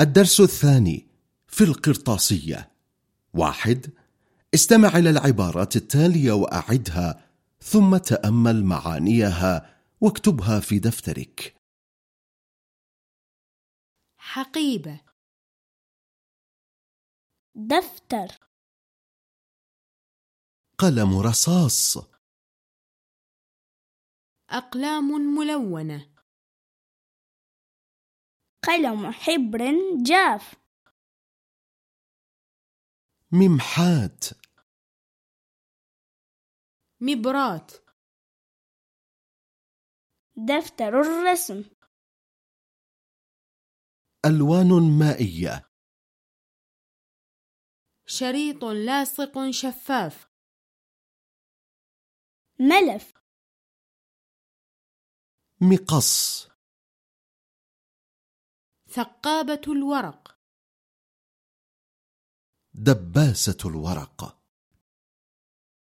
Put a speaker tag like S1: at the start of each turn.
S1: الدرس الثاني في القرطاسية. واحد استمع إلى العبارات التالية وأعدها ثم تأمل معانيها واكتبها في دفترك.
S2: حقيبة.
S3: دفتر.
S1: قلم رصاص.
S2: أقلام ملونة.
S3: قلم حبر جاف.
S1: ممحات.
S2: مبرات.
S3: دفتر الرسم.
S1: ألوان مائية.
S2: شريط لاصق شفاف.
S3: ملف.
S1: مقص.
S2: ثقابة الورق.
S1: دباسة الورق.